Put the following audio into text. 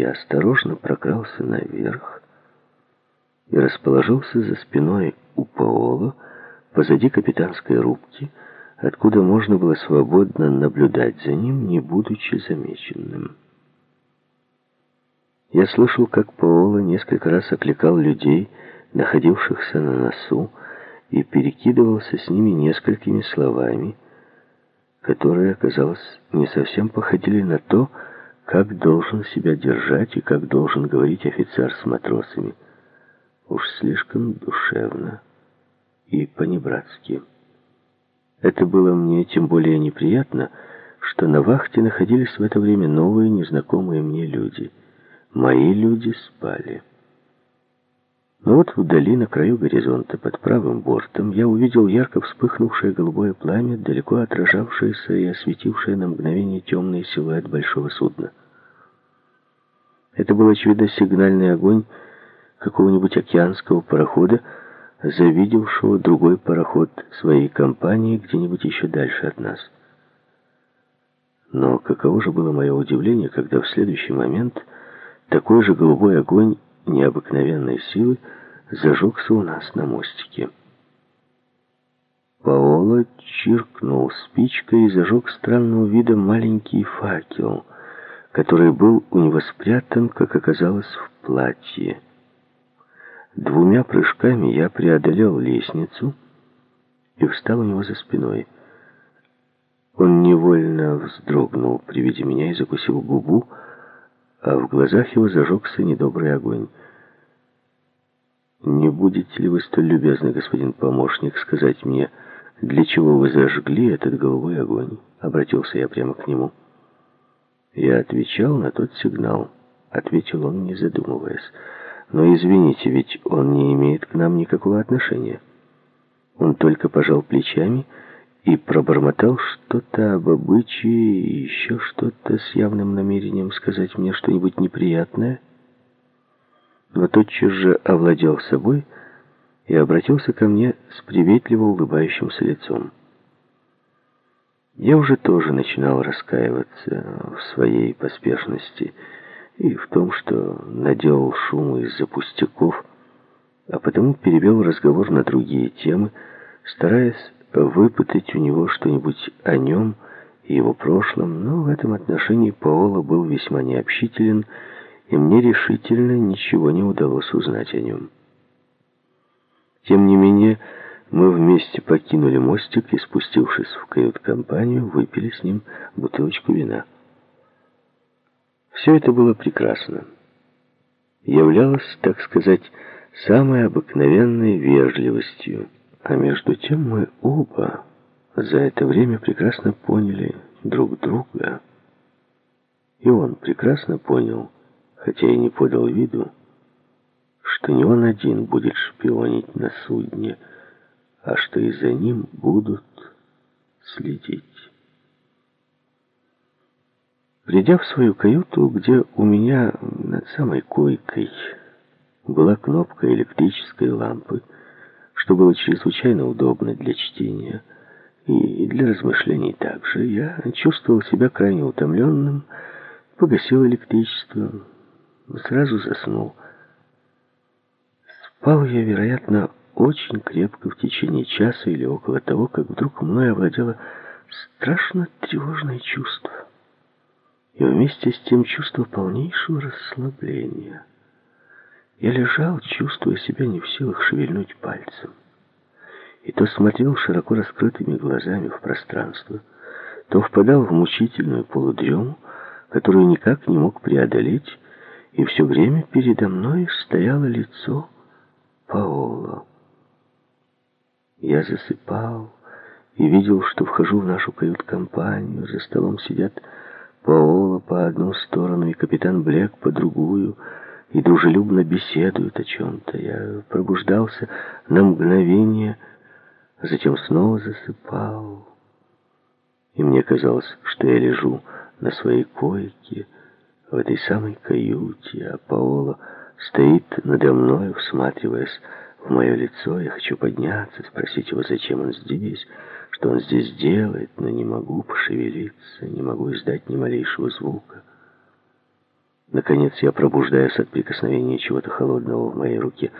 Я осторожно прокрался наверх и расположился за спиной у Паоло, позади капитанской рубки, откуда можно было свободно наблюдать за ним, не будучи замеченным. Я слышал, как Паоло несколько раз окликал людей, находившихся на носу, и перекидывался с ними несколькими словами, которые, оказалось, не совсем походили на то, как должен себя держать и как должен говорить офицер с матросами. Уж слишком душевно и понебратски. Это было мне тем более неприятно, что на вахте находились в это время новые, незнакомые мне люди. Мои люди спали. Но вот вдали, на краю горизонта, под правым бортом, я увидел ярко вспыхнувшее голубое пламя, далеко отражавшееся и осветившее на мгновение темный силуэт большого судна. Это был, очевидно, сигнальный огонь какого-нибудь океанского парохода, завидевшего другой пароход своей компании где-нибудь еще дальше от нас. Но каково же было мое удивление, когда в следующий момент такой же голубой огонь необыкновенной силы зажегся у нас на мостике. Паоло чиркнул спичкой и зажег странного вида маленький факел, который был у него спрятан, как оказалось, в платье. Двумя прыжками я преодолел лестницу и встал у него за спиной. Он невольно вздрогнул при виде меня и закусил губу, а в глазах его зажегся недобрый огонь. «Не будете ли вы столь любезны, господин помощник, сказать мне, для чего вы зажгли этот голубой огонь?» Обратился я прямо к нему. Я отвечал на тот сигнал. Ответил он, не задумываясь. Но извините, ведь он не имеет к нам никакого отношения. Он только пожал плечами и пробормотал что-то об обычае и еще что-то с явным намерением сказать мне что-нибудь неприятное, но тотчас же овладел собой и обратился ко мне с приветливо улыбающимся лицом. Я уже тоже начинал раскаиваться в своей поспешности и в том, что наделал шуму из-за пустяков, а потому перевел разговор на другие темы, стараясь выпытать у него что-нибудь о нем и его прошлом, но в этом отношении Паоло был весьма необщителен, и мне решительно ничего не удалось узнать о нем. Тем не менее, мы вместе покинули мостик и, спустившись в кают-компанию, выпили с ним бутылочку вина. Все это было прекрасно. Являлось, так сказать, самой обыкновенной вежливостью. А между тем мы оба за это время прекрасно поняли друг друга. И он прекрасно понял, хотя и не подал виду, что не он один будет шпионить на судне, а что и за ним будут следить. Придя в свою каюту, где у меня над самой койкой была кнопка электрической лампы, что было чрезвычайно удобно для чтения и для размышлений также, я чувствовал себя крайне утомленным, погасил электричество, сразу заснул. Спал я, вероятно, очень крепко в течение часа или около того, как вдруг мной овладело страшно тревожное чувство. И вместе с тем чувство полнейшего расслабления. Я лежал, чувствуя себя не в силах шевельнуть пальцем. И то смотрел широко раскрытыми глазами в пространство, то впадал в мучительную полудрему, которую никак не мог преодолеть, и все время передо мной стояло лицо Паоло. Я засыпал и видел, что вхожу в нашу кают-компанию. За столом сидят Паоло по одну сторону и капитан Блек по другую, и дружелюбно беседуют о чем-то. Я пробуждался на мгновение, затем снова засыпал. И мне казалось, что я лежу на своей койке в этой самой каюте, а Паоло стоит надо мной, всматриваясь мое лицо. Я хочу подняться, спросить его, зачем он здесь, что он здесь делает, но не могу пошевелиться, не могу издать ни малейшего звука. Наконец я пробуждаюсь от прикосновения чего-то холодного в моей руке.